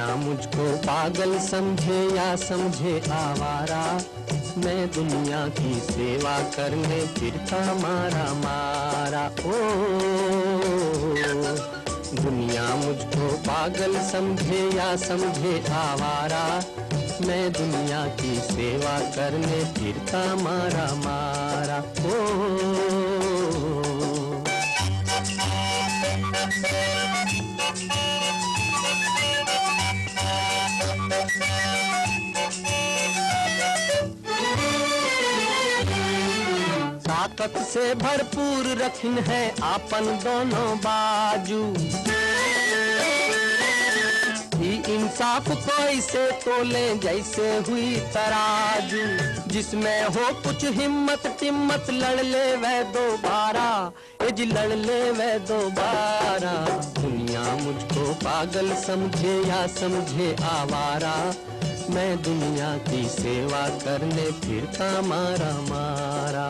पागल समझे या समझे आवारा। मैं दुनिया की सेवा करने फिरता मारा मारा। ओ, दुनिया मुझको, पागल समझे या समझे आवारा। मैं दुनिया की सेवा करने फिरता मारा मारा। ओ ताकत से भरपूर रखन है आपन दोनों बाजू। इंसाफ कोई से तोले जैसे हुई तराजू। जिसमें हो कुछ हिम्मत टिम्मत लड़ ले वह दोबारा। एज लड़ ले वह दोबारा। दुनिया मुझको पागल समझे या समझे आवारा। मैं दुनिया की सेवा करने फिरता मारा मारा।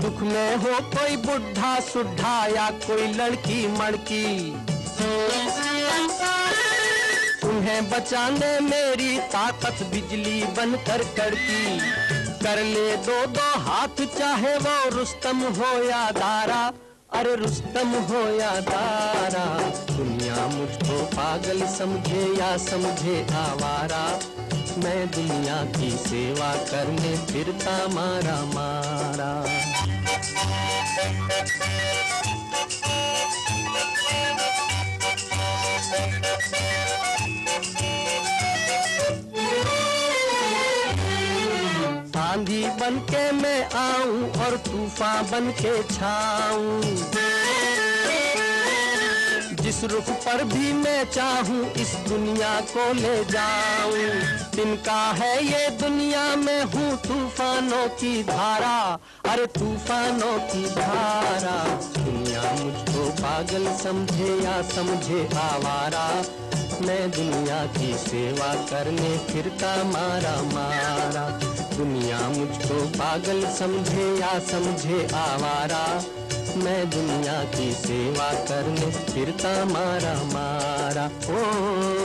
दुख में हो कोई बुढ़ा सुढ़ा या कोई लड़की मड़की तुम्हें बचाने मेरी ताकत बिजली बनकर कड़की कर ले दो दो हाथ, चाहे वो रुस्तम हो या दारा। अरे रुस्तम हो या दारा, दुनिया मुझको पागल समझे या समझे आवारा। मैं दुनिया की सेवा करने फिरता मारा मारा। आंधी बन के मैं आऊँ और तूफ़ान बन के छाऊं। जिस रुख पर भी मैं चाहूँ, इस दुनिया को ले जाऊँ। तिनका है ये दुनिया, में हूँ तूफानों की धारा। अरे तूफानों की धारा पागल समझे या समझे आवारा? मैं दुनिया की सेवा करने फिरता मारा मारा। दुनिया मुझको पागल समझे या समझे आवारा? मैं दुनिया की सेवा करने फिरता मारा मारा। ओ